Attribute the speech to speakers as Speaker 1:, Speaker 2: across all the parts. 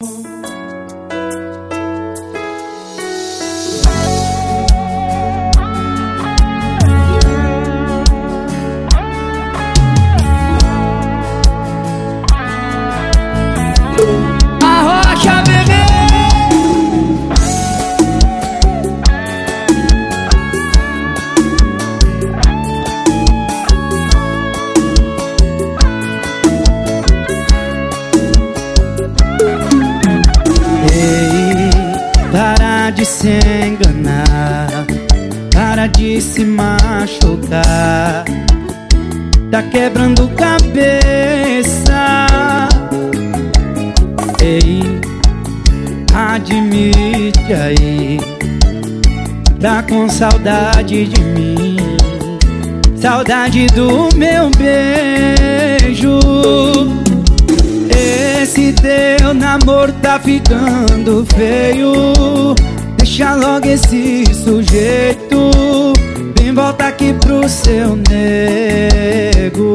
Speaker 1: de se enganar, para de se machucar. Tá quebrando cabeça. Ei, admite aí. Tá com saudade de mim, saudade do meu beijo. Esse teu namoro tá ficando feio. Logo esse sujeito. Vem volta aqui pro seu nego.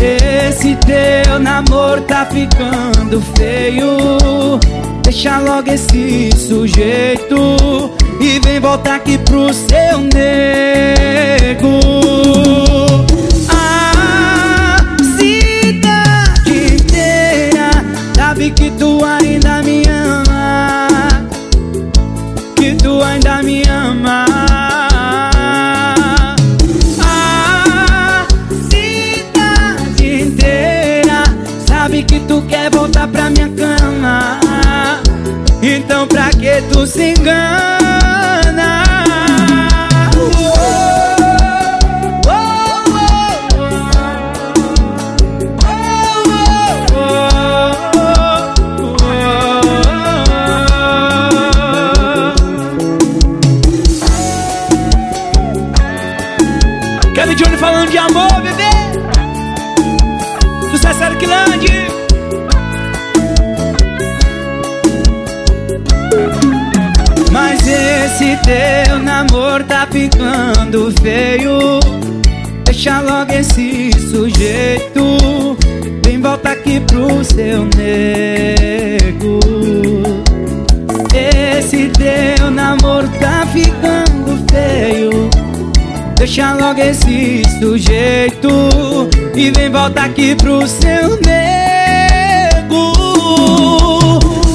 Speaker 1: Esse teu namoro tá ficando feio. Deixa logo esse sujeito E vem voltar aqui pro seu nego ainda me ama A cidade inteira sabe que tu quer voltar pra minha cama Então pra que tu se engana? Kelly Johnny falando de amor, bebê. Sucesso Arquiland Mas esse teu namoro tá ficando feio. Deixa logo esse sujeito. Vem volta aqui pro seu nego Deixa logo esse sujeito E vem volta aqui pro seu nego.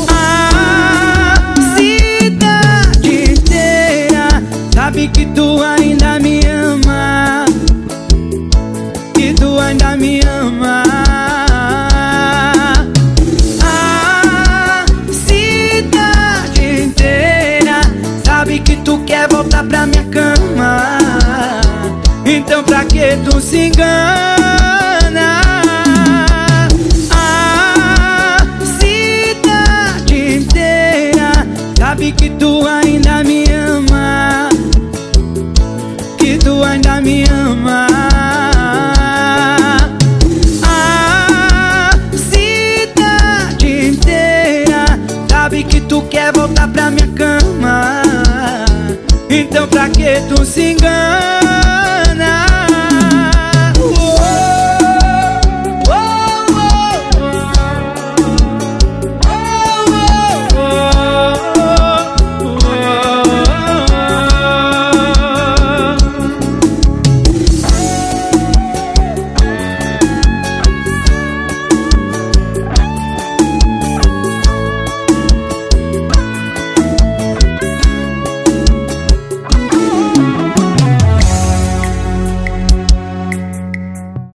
Speaker 1: A cidade inteira Sabe que tu ainda me ama Que tu ainda me ama. A cidade inteira Sabe que tu quer voltar pra cama então pra que tu se engana? A cidade inteira sabe que tu ainda me ama Que tu ainda me ama A cidade inteira sabe que tu quer voltar pra minha cama Então pra que tu se engana?